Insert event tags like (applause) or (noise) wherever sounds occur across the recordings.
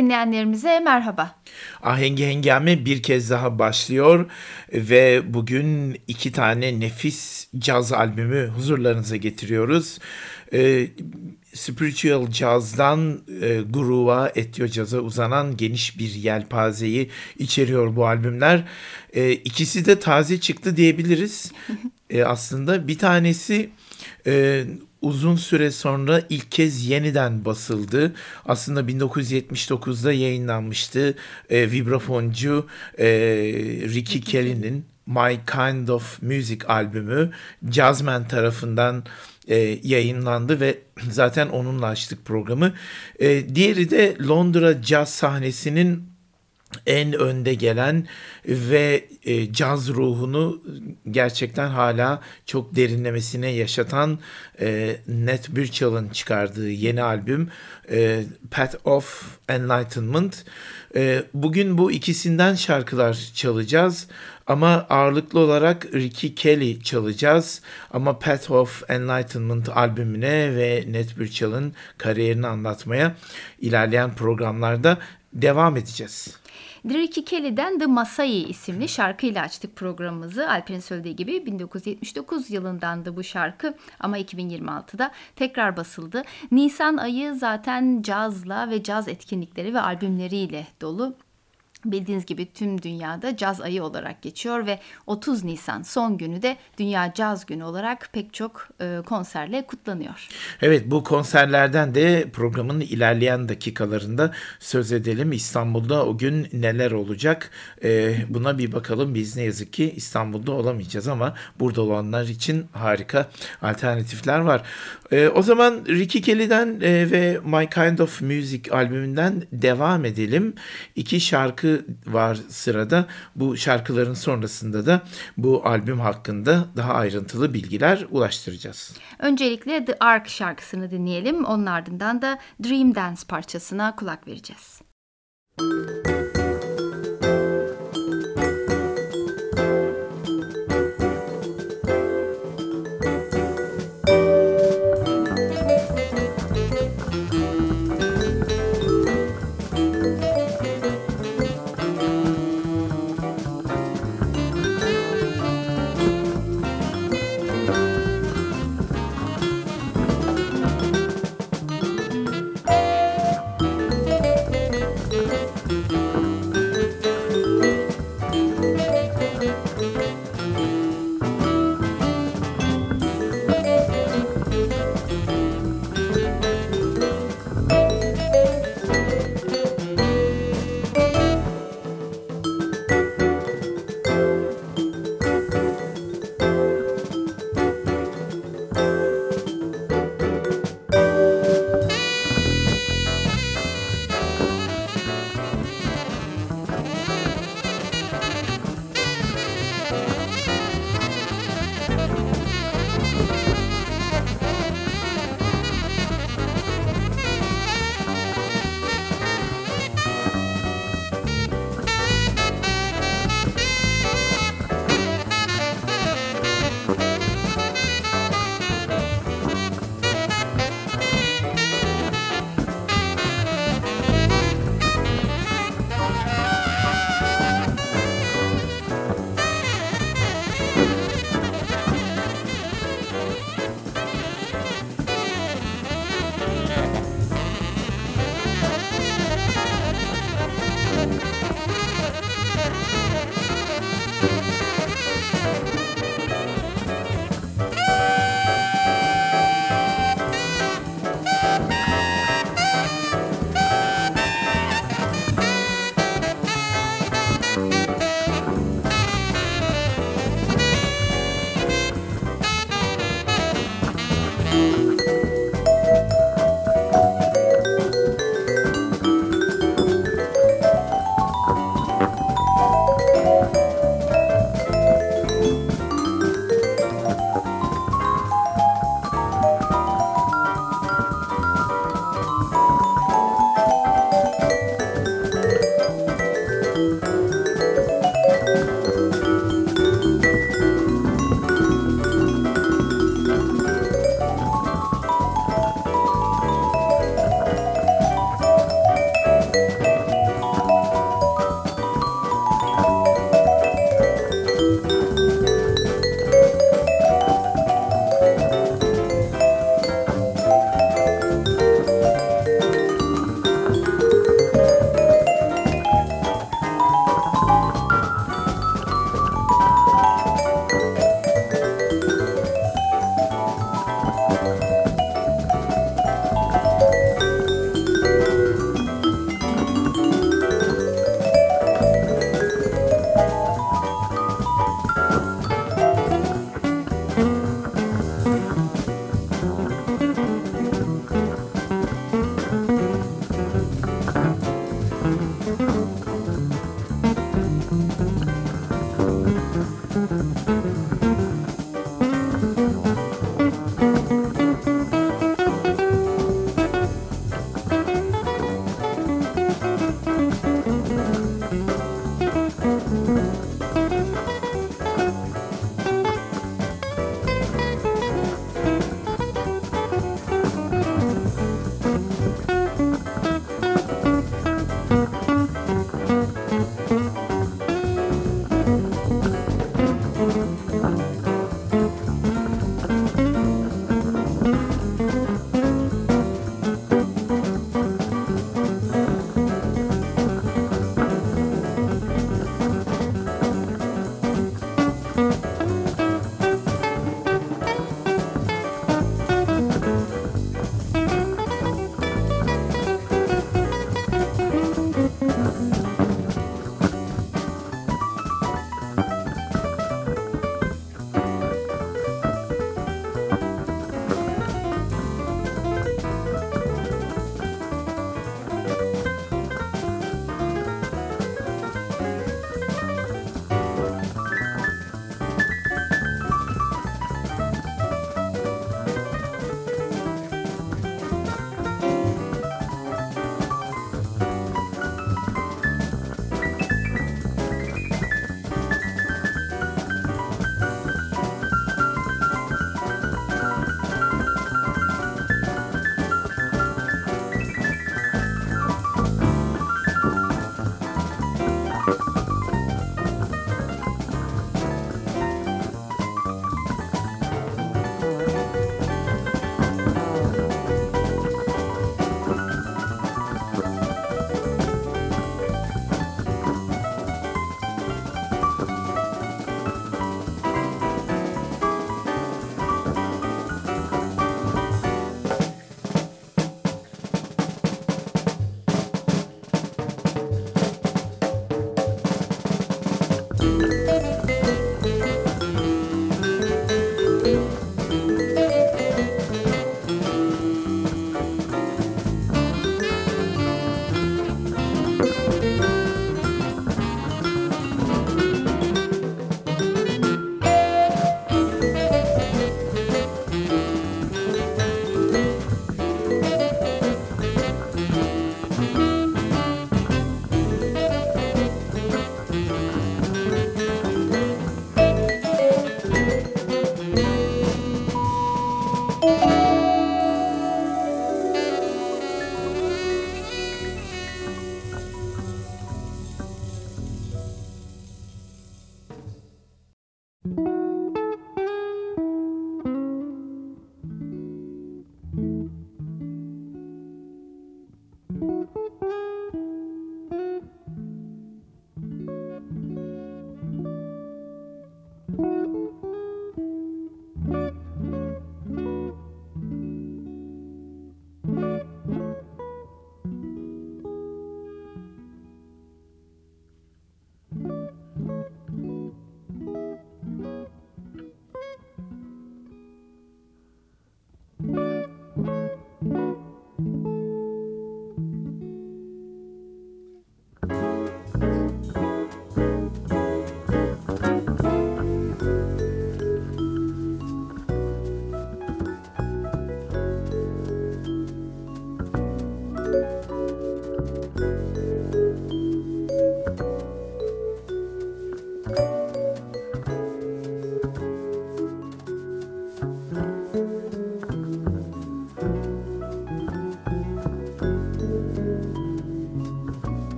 Dinleyenlerimize merhaba. Ahengi Hengame bir kez daha başlıyor ve bugün iki tane nefis caz albümü huzurlarınıza getiriyoruz. Ee, spiritual Jazz'dan e, groove'a, etyo caza uzanan geniş bir yelpazeyi içeriyor bu albümler. E, ikisi de taze çıktı diyebiliriz. E, aslında bir tanesi e, uzun süre sonra ilk kez yeniden basıldı. Aslında 1979'da yayınlanmıştı. E, vibrafoncu e, Ricky Kelly'nin My Kind of Music albümü Jazzman tarafından e, yayınlandı ve (clears throat) zaten onunla açtık programı. E, diğeri de Londra Jazz sahnesinin en önde gelen ve e, caz ruhunu gerçekten hala çok derinlemesine yaşatan e, Nat Birchall'ın çıkardığı yeni albüm e, Path of Enlightenment. E, bugün bu ikisinden şarkılar çalacağız ama ağırlıklı olarak Ricky Kelly çalacağız. Ama Path of Enlightenment albümüne ve Nat Birchall'ın kariyerini anlatmaya ilerleyen programlarda devam edeceğiz. Ricky Kelly'den The Masai isimli şarkıyla açtık programımızı. Alper'in söylediği gibi 1979 yılındandı bu şarkı ama 2026'da tekrar basıldı. Nisan ayı zaten cazla ve caz etkinlikleri ve albümleriyle dolu. Bildiğiniz gibi tüm dünyada caz ayı olarak geçiyor ve 30 Nisan son günü de Dünya Caz Günü olarak pek çok e, konserle kutlanıyor. Evet bu konserlerden de programın ilerleyen dakikalarında söz edelim. İstanbul'da o gün neler olacak e, buna bir bakalım. Biz ne yazık ki İstanbul'da olamayacağız ama burada olanlar için harika alternatifler var. E, o zaman Ricky Kelly'den ve My Kind of Music albümünden devam edelim. İki şarkı var sırada. Bu şarkıların sonrasında da bu albüm hakkında daha ayrıntılı bilgiler ulaştıracağız. Öncelikle The Ark şarkısını dinleyelim. Onun ardından da Dream Dance parçasına kulak vereceğiz. Müzik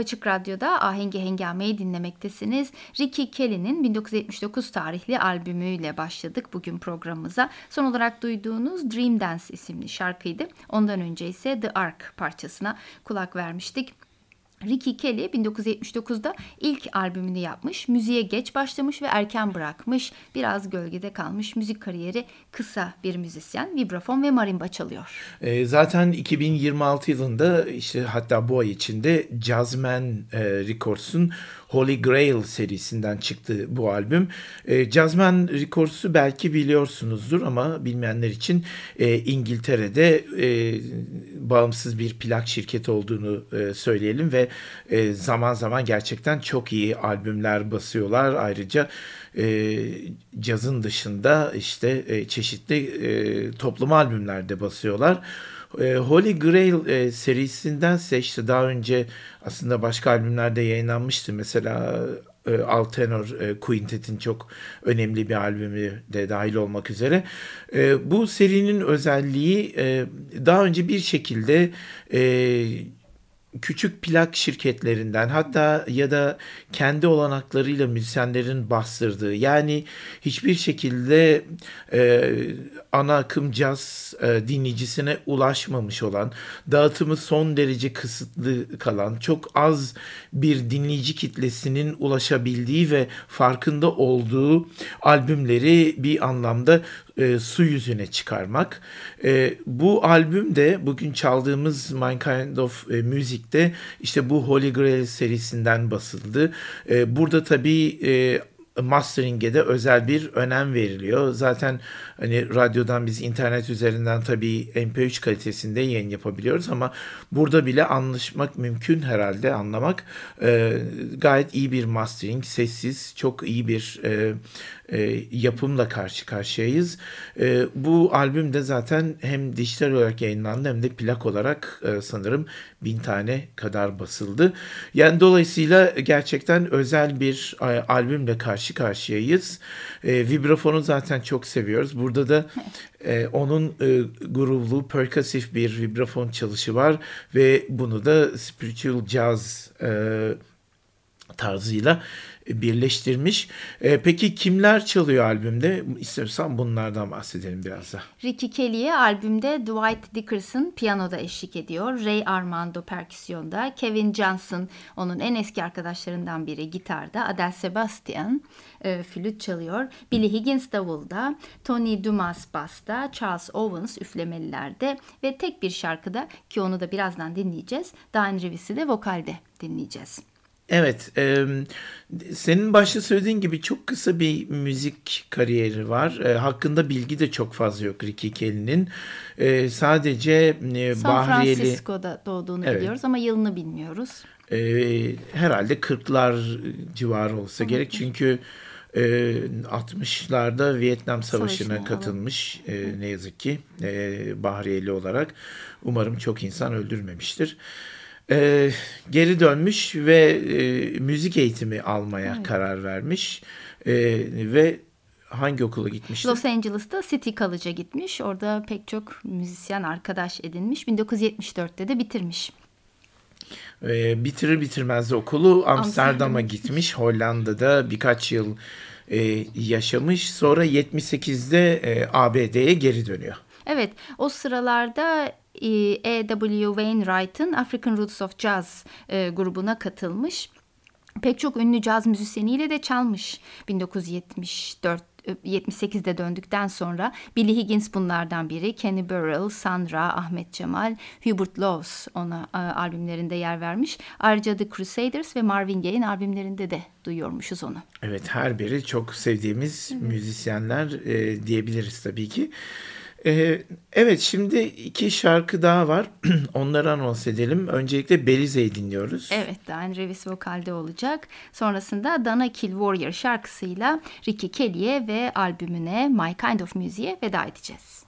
Apaçık Radyo'da Ahengi Hengame'yi dinlemektesiniz. Ricky Kelly'nin 1979 tarihli albümüyle başladık bugün programımıza. Son olarak duyduğunuz Dream Dance isimli şarkıydı. Ondan önce ise The Ark parçasına kulak vermiştik. Ricky Kelly 1979'da ilk albümünü yapmış, müziğe geç başlamış ve erken bırakmış, biraz gölgede kalmış müzik kariyeri kısa bir müzisyen, vibrafon ve marimba çalıyor. E, zaten 2026 yılında işte hatta bu ay içinde Jazzman e, Records'un Holy Grail serisinden çıktı bu albüm. E, Jazzman Records'u belki biliyorsunuzdur ama bilmeyenler için e, İngiltere'de e, bağımsız bir plak şirketi olduğunu e, söyleyelim ve e, zaman zaman gerçekten çok iyi albümler basıyorlar. Ayrıca e, cazın dışında işte e, çeşitli e, toplum albümlerde basıyorlar. E, Holy Grail e, serisindense işte daha önce aslında başka albümlerde yayınlanmıştı. Mesela e, Altenor e, Quintet'in çok önemli bir albümü de dahil olmak üzere. Bu serinin özelliği daha önce bir şekilde küçük plak şirketlerinden hatta ya da kendi olanaklarıyla müzisyenlerin bastırdığı yani hiçbir şekilde e, ana akım caz e, dinleyicisine ulaşmamış olan dağıtımı son derece kısıtlı kalan çok az bir dinleyici kitlesinin ulaşabildiği ve farkında olduğu albümleri bir anlamda e, su yüzüne çıkarmak. E, bu albüm de bugün çaldığımız My Kind of e, Music'te işte bu Holy Grail serisinden basıldı. E, burada tabii e, mastering'e de özel bir önem veriliyor. Zaten hani radyodan biz internet üzerinden tabii MP3 kalitesinde yayın yapabiliyoruz ama burada bile anlaşmak mümkün herhalde anlamak. E, gayet iyi bir mastering, sessiz, çok iyi bir e, e, yapımla karşı karşıyayız. E, bu albüm de zaten hem dijital olarak yayınlandı hem de plak olarak e, sanırım bin tane kadar basıldı. Yani dolayısıyla gerçekten özel bir e, albümle karşı karşıyayız. E, vibrafonu zaten çok seviyoruz. Burada da e, onun e, groovlu, perkasif bir vibrafon çalışı var ve bunu da spiritual jazz e, tarzıyla birleştirmiş. E, peki kimler çalıyor albümde? İstersen bunlardan bahsedelim biraz da. Ricky Kelly'ye albümde Dwight Dickerson piyanoda eşlik ediyor. Ray Armando perküsyonda, Kevin Johnson onun en eski arkadaşlarından biri gitarda, Adele Sebastian e, flüt çalıyor. Billy Higgins davulda, Tony Dumas basta, Charles Owens üflemelilerde ve tek bir şarkıda ki onu da birazdan dinleyeceğiz. Diane Reeves'i de vokalde dinleyeceğiz. Evet, e, senin başta söylediğin gibi çok kısa bir müzik kariyeri var. E, hakkında bilgi de çok fazla yok Ricky Kelly'nin. E, sadece e, San Bahriyeli... Francisco'da doğduğunu Evet. biliyoruz ama yılını bilmiyoruz. E, herhalde 40'lar civarı olsa gerek. Çünkü e, 60'larda Vietnam Savaşı'na Savaşı'na, katılmış e, ne yazık ki e, Bahriyeli olarak. Umarım çok insan öldürmemiştir. E, geri dönmüş ve e, müzik eğitimi almaya karar vermiş. E, ve hangi okula gitmişti? Los Angeles'ta City College'a gitmiş. Orada pek çok müzisyen arkadaş edinmiş. 1974'te de bitirmiş. E, bitirir bitirmez de okulu Amsterdam'a gitmiş. Hollanda'da birkaç yıl e, yaşamış. Sonra 78'de e, ABD'ye geri dönüyor. Evet, o sıralarda E.W. Wainwright'ın African Roots of Jazz e, grubuna katılmış. Pek çok ünlü caz müzisyeniyle de çalmış. 1974 78'de döndükten sonra Billy Higgins bunlardan biri. Kenny Burrell, Sandra, Ahmet Cemal, Hubert Laws ona e, albümlerinde yer vermiş. Ayrıca The Crusaders ve Marvin Gaye'in albümlerinde de duyuyormuşuz onu. Evet her biri çok sevdiğimiz müzisyenler e, diyebiliriz tabii ki. E, evet şimdi iki şarkı daha var. (clears throat) Onları anons edelim. Öncelikle Belize'yi dinliyoruz. Evet, Dan Revis vokalde olacak. Sonrasında Dana Kill Warrior şarkısıyla Ricky Kelly'e ve albümüne My Kind of Music'e veda edeceğiz.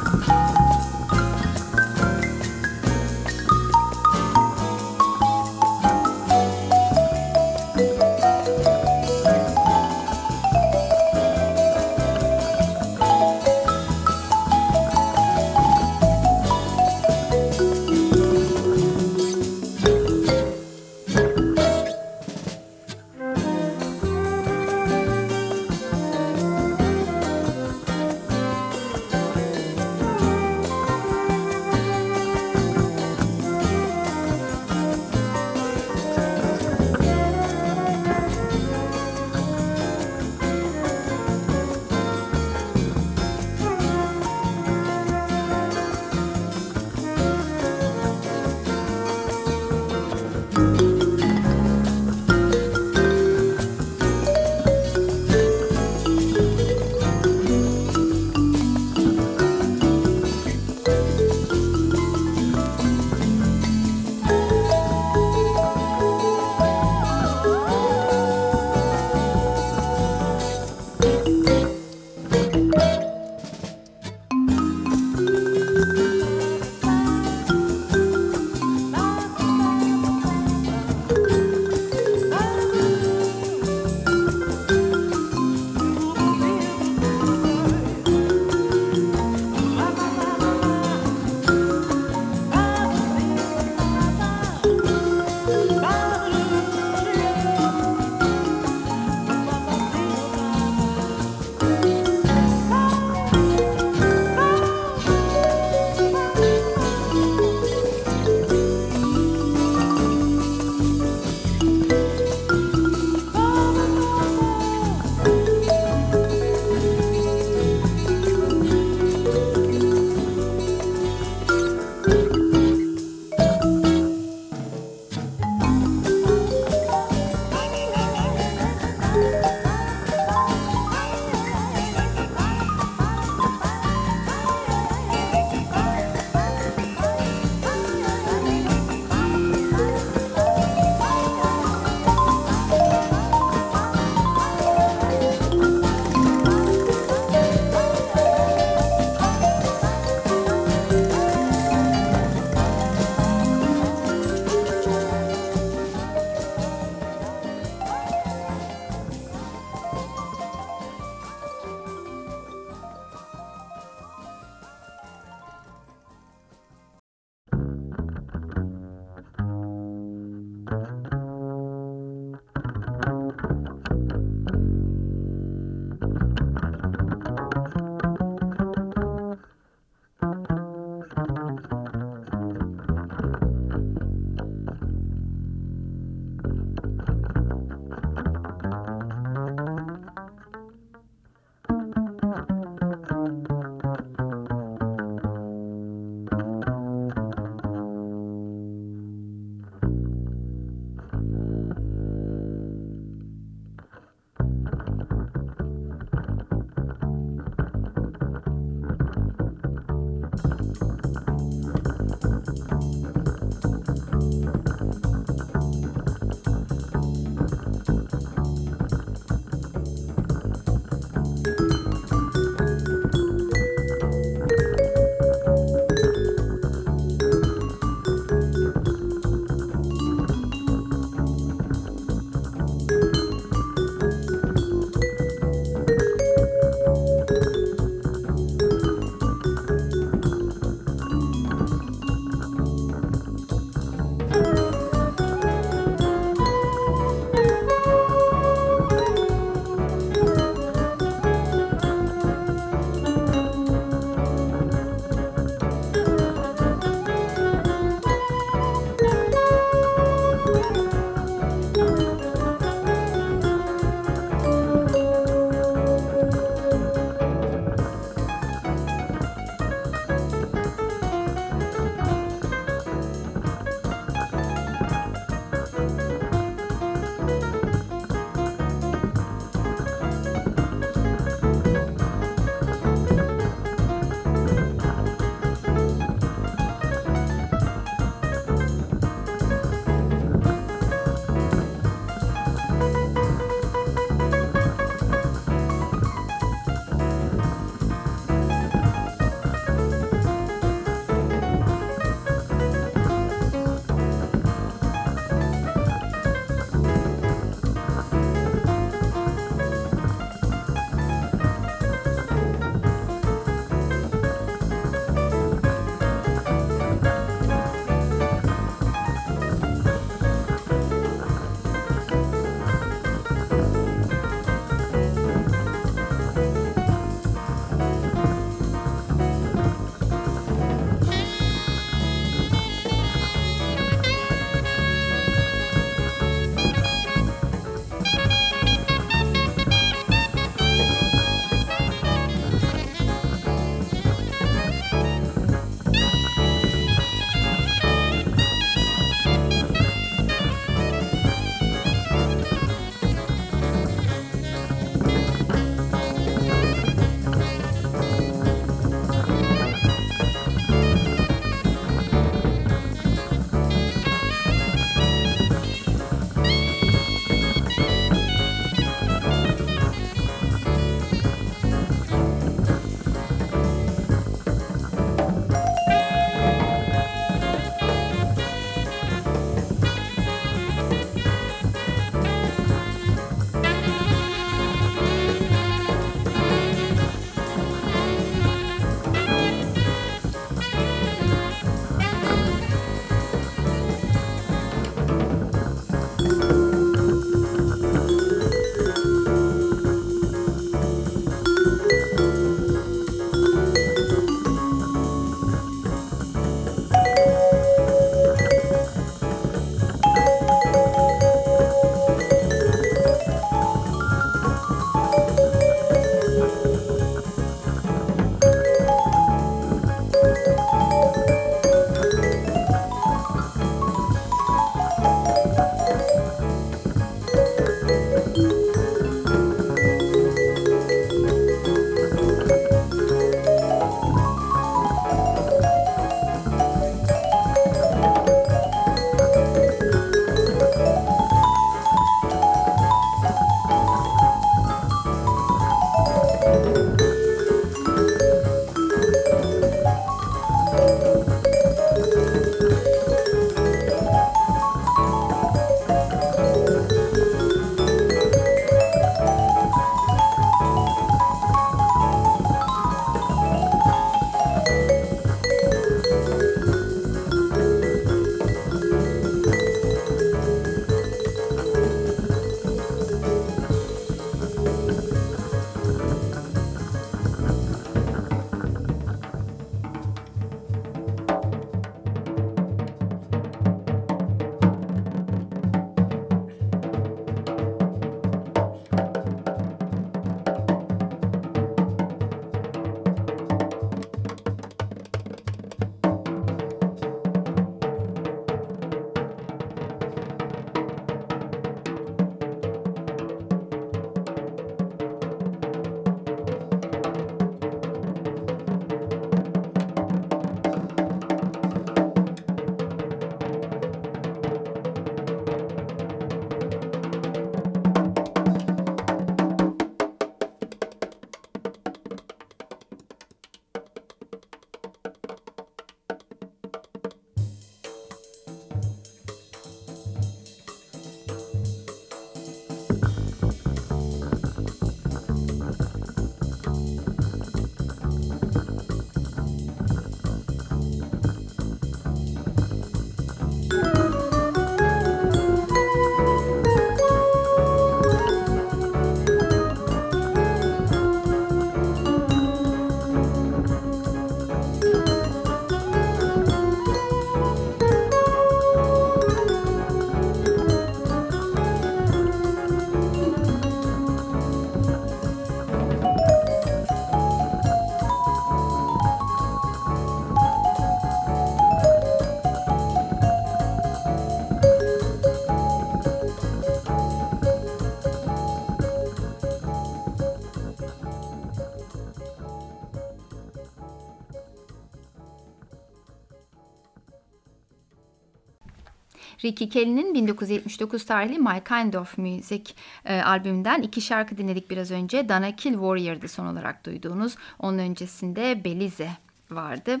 Ricky Kelly'nin 1979 tarihli My Kind of Music e, albümünden iki şarkı dinledik biraz önce. Dana Kill Warrior'dı son olarak duyduğunuz. Onun öncesinde Belize vardı.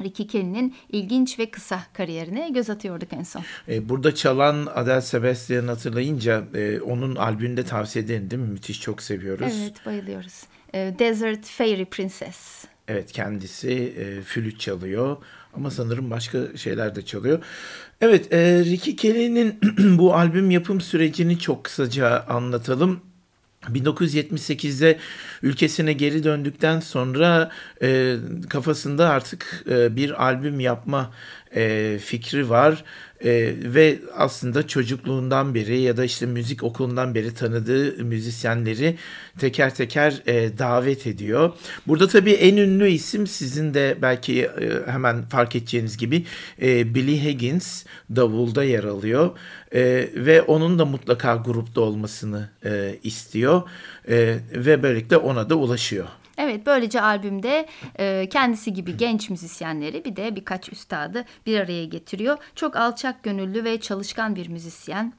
Ricky Kelly'nin ilginç ve kısa kariyerine göz atıyorduk en son. E, burada çalan Adele Sebastian'ı hatırlayınca e, onun albümünde tavsiye ederim değil mi? Müthiş çok seviyoruz. Evet bayılıyoruz. E, Desert Fairy Princess. Evet kendisi e, flüt çalıyor ama sanırım başka şeyler de çalıyor. Evet e, Ricky Kelly'nin (clears throat) bu albüm yapım sürecini çok kısaca anlatalım. 1978'de ülkesine geri döndükten sonra e, kafasında artık e, bir albüm yapma e, fikri var e, ve aslında çocukluğundan beri ya da işte müzik okulundan beri tanıdığı müzisyenleri teker teker e, davet ediyor. Burada tabii en ünlü isim sizin de belki e, hemen fark edeceğiniz gibi e, Billy Higgins davulda yer alıyor e, ve onun da mutlaka grupta olmasını e, istiyor e, ve böylelikle ona da ulaşıyor. Evet böylece albümde e, kendisi gibi genç müzisyenleri bir de birkaç üstadı bir araya getiriyor. Çok alçak gönüllü ve çalışkan bir müzisyen.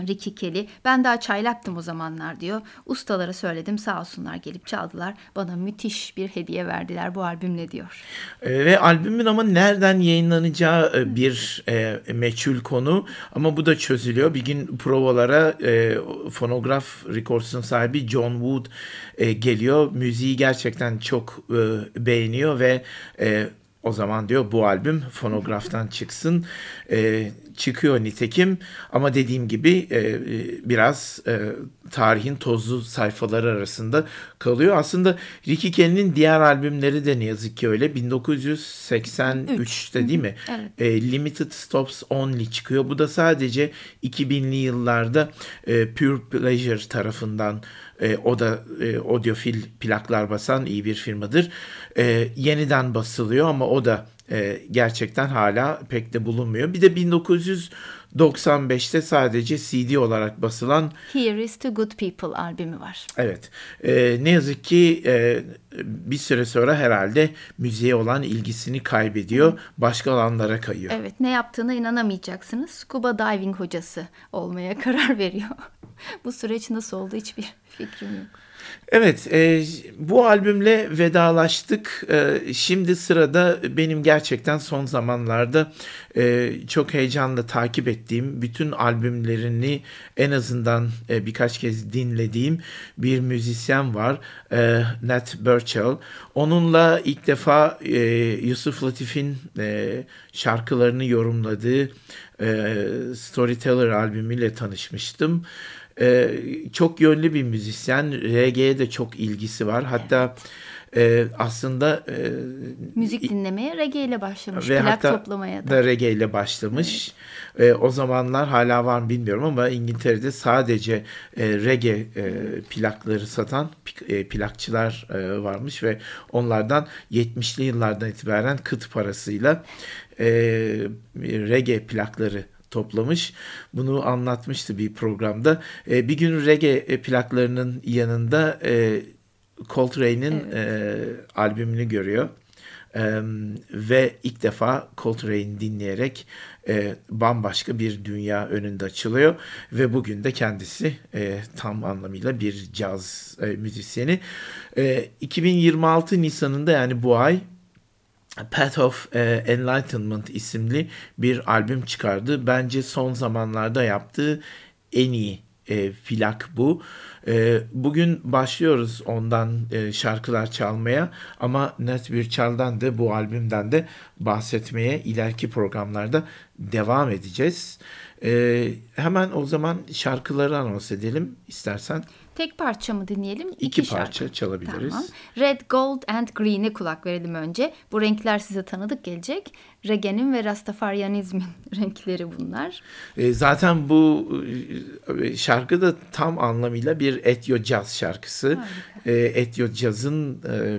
Ricky Kelly. Ben daha çaylaktım o zamanlar diyor. Ustalara söyledim sağ olsunlar gelip çaldılar. Bana müthiş bir hediye verdiler bu albümle diyor. E, ve albümün ama nereden yayınlanacağı e, bir e, meçhul konu ama bu da çözülüyor. Bir gün provalara e, Fonograf Records'un sahibi John Wood e, geliyor. Müziği gerçekten çok e, beğeniyor ve e, o zaman diyor bu albüm fonograftan çıksın. E, çıkıyor nitekim ama dediğim gibi e, biraz e, tarihin tozlu sayfaları arasında kalıyor. Aslında Ricky Kelly'nin diğer albümleri de ne yazık ki öyle. 1983'te değil mi? Evet. E, Limited Stops Only çıkıyor. Bu da sadece 2000'li yıllarda e, Pure Pleasure tarafından e, o da e, audiofil plaklar basan iyi bir firmadır. E, yeniden basılıyor ama o da e, gerçekten hala pek de bulunmuyor. Bir de 1995'te sadece CD olarak basılan Here is to Good People albümü var. Evet. E, ne yazık ki e, bir süre sonra herhalde müziğe olan ilgisini kaybediyor. Başka alanlara kayıyor. Evet ne yaptığına inanamayacaksınız. Scuba diving hocası olmaya (laughs) karar veriyor. (laughs) Bu süreç nasıl oldu hiçbir fikrim yok. Evet, e, bu albümle vedalaştık. E, şimdi sırada benim gerçekten son zamanlarda e, çok heyecanla takip ettiğim, bütün albümlerini en azından e, birkaç kez dinlediğim bir müzisyen var, e, Nat Burchell. Onunla ilk defa e, Yusuf Latif'in e, şarkılarını yorumladığı e, Storyteller albümüyle tanışmıştım. Ee, çok yönlü bir müzisyen. Reggae'ye de çok ilgisi var. Hatta e, aslında e, Müzik dinlemeye reggae ile başlamış. ve plak hatta toplamaya da. da reggae ile başlamış. E, o zamanlar hala var mı bilmiyorum ama İngiltere'de sadece e, reggae e, plakları satan e, plakçılar e, varmış ve onlardan 70'li yıllardan itibaren kıt parasıyla e, reggae plakları toplamış. Bunu anlatmıştı bir programda. E, bir gün reggae plaklarının yanında e, Coltrane'in e, albümünü görüyor. E, ve ilk defa Coltrane dinleyerek e, bambaşka bir dünya önünde açılıyor ve bugün de kendisi e, tam anlamıyla bir caz e, müzisyeni. E, 2026 Nisan'ında yani bu ay Path of e, Enlightenment isimli bir albüm çıkardı. Bence son zamanlarda yaptığı en iyi e, plak bu. E, bugün başlıyoruz ondan e, şarkılar çalmaya ama Nat Birchal'dan da bu albümden de bahsetmeye ileriki programlarda devam edeceğiz. E, hemen o zaman şarkıları anons edelim istersen. Tek parça mı dinleyelim? İki şarkı. parça çalabiliriz. Tamam. Red, Gold and Green'e kulak verelim önce. Bu renkler size tanıdık gelecek. Reggae'nin ve Rastafarianizmin (laughs) renkleri bunlar. E, zaten bu e, şarkı da tam anlamıyla bir etyo caz şarkısı. E, etyo cazın e,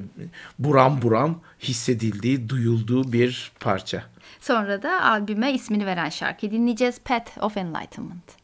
buram buram hissedildiği, duyulduğu bir parça. Sonra da albüme ismini veren şarkıyı dinleyeceğiz. Path of Enlightenment.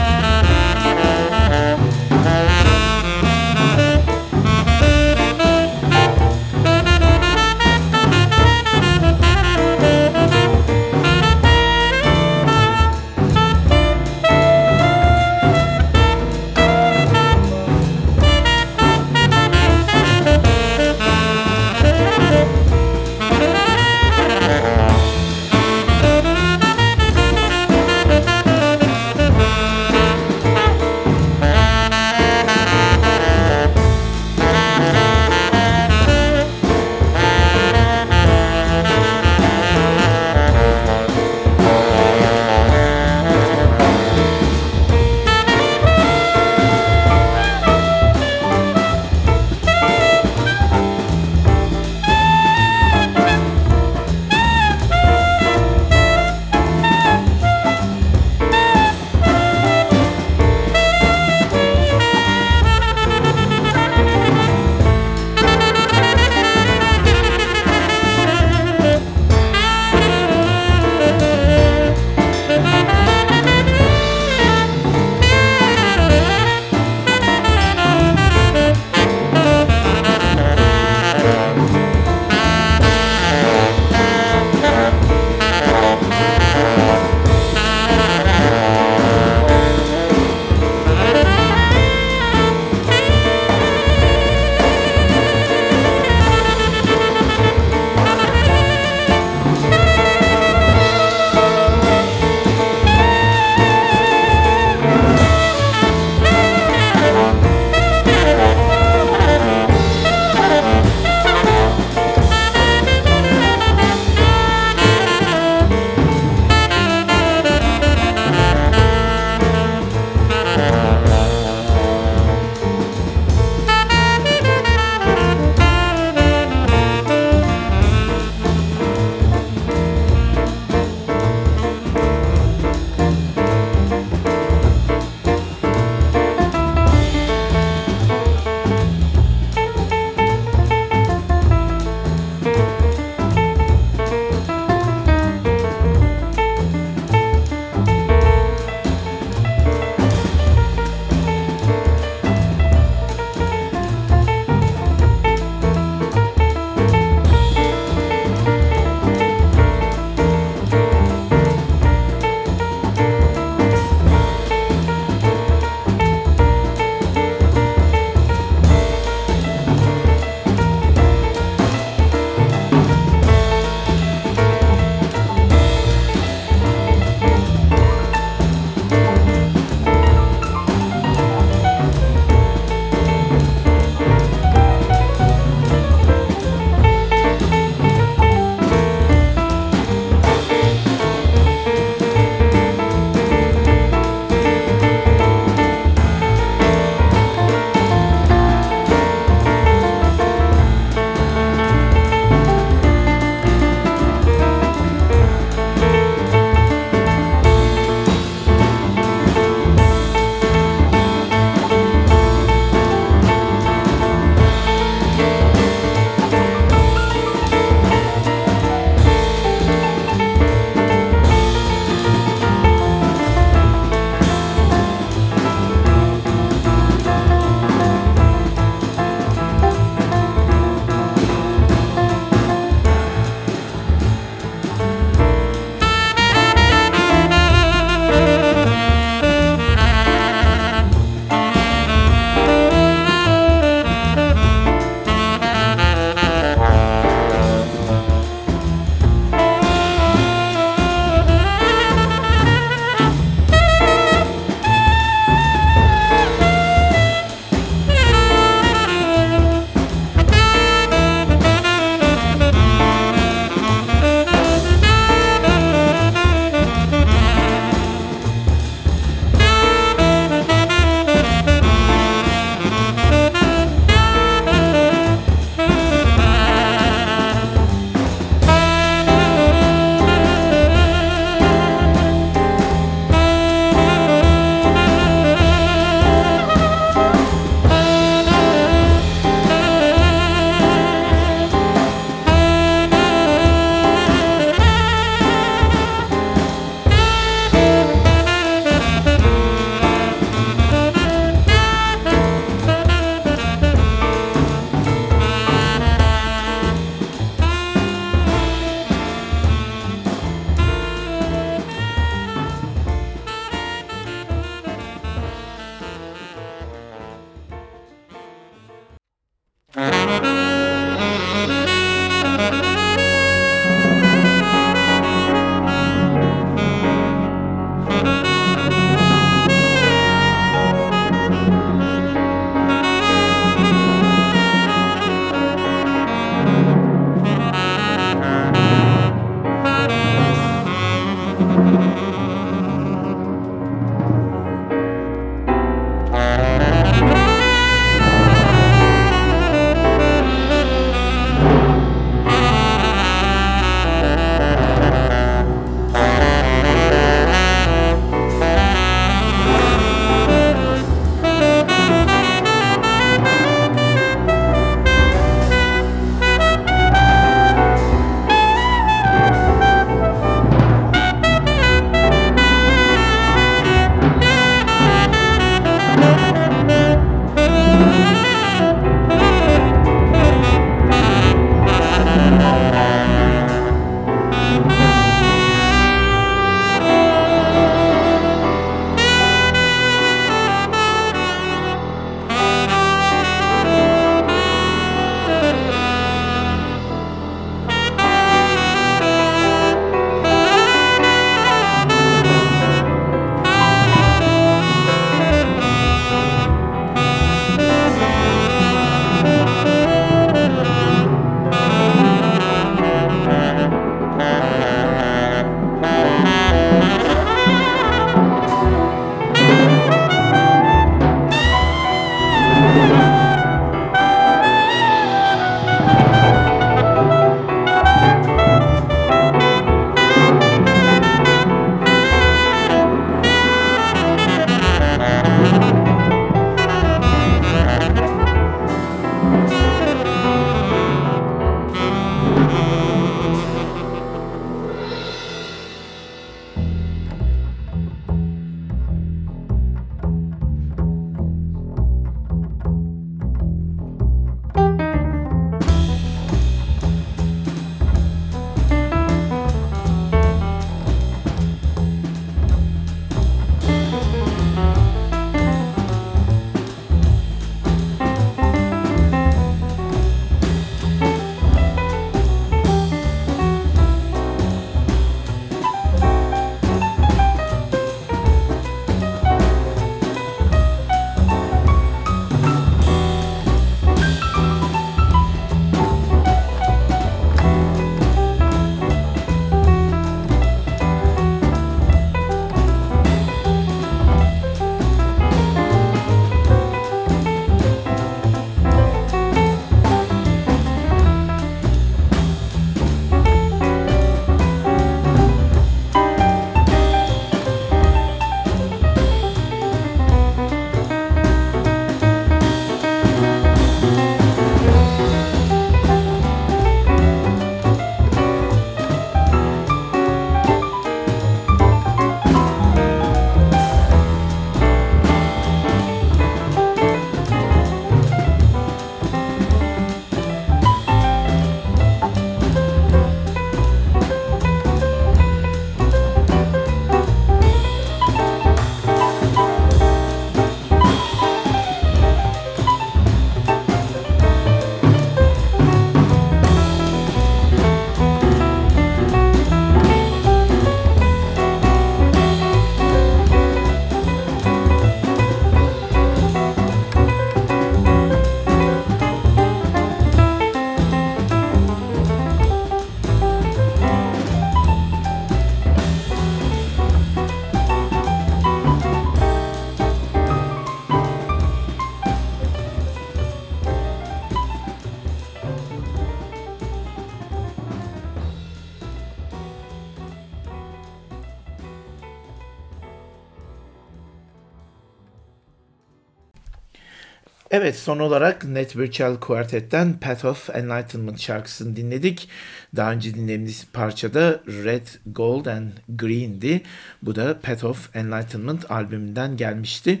Evet son olarak Net Virtual Quartet'ten Path of Enlightenment şarkısını dinledik. Daha önce dinlediğimiz parçada Red, Gold and Green'di. Bu da Path of Enlightenment albümünden gelmişti.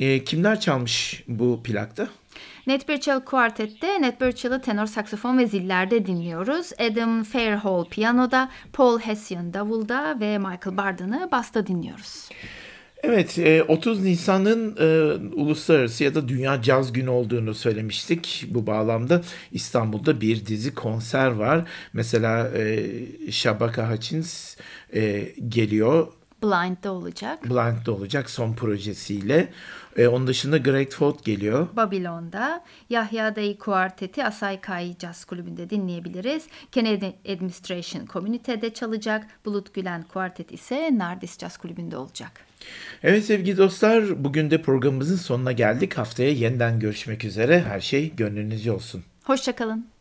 E, kimler çalmış bu plakta? Net Birchall Quartet'te Net Birchall'ı tenor saksafon ve zillerde dinliyoruz. Adam Fairhall piyanoda, Paul Hessian davulda ve Michael Barden'ı basta dinliyoruz. Evet, 30 e, Nisan'ın e, uluslararası ya da Dünya Caz Günü olduğunu söylemiştik. Bu bağlamda İstanbul'da bir dizi konser var. Mesela e, Shabaka Hutchins e, geliyor Blind'da olacak. Blind'de olacak son projesiyle. E, onun dışında Great Fort geliyor. Babylon'da Yahya Dayı Kuarteti Asay Kai Jazz Kulübü'nde dinleyebiliriz. Kennedy Administration Community'de çalacak. Bulut Gülen Kuartet ise Nardis Jazz Kulübü'nde olacak. Evet sevgili dostlar bugün de programımızın sonuna geldik. Haftaya yeniden görüşmek üzere. Her şey gönlünüzce olsun. Hoşçakalın.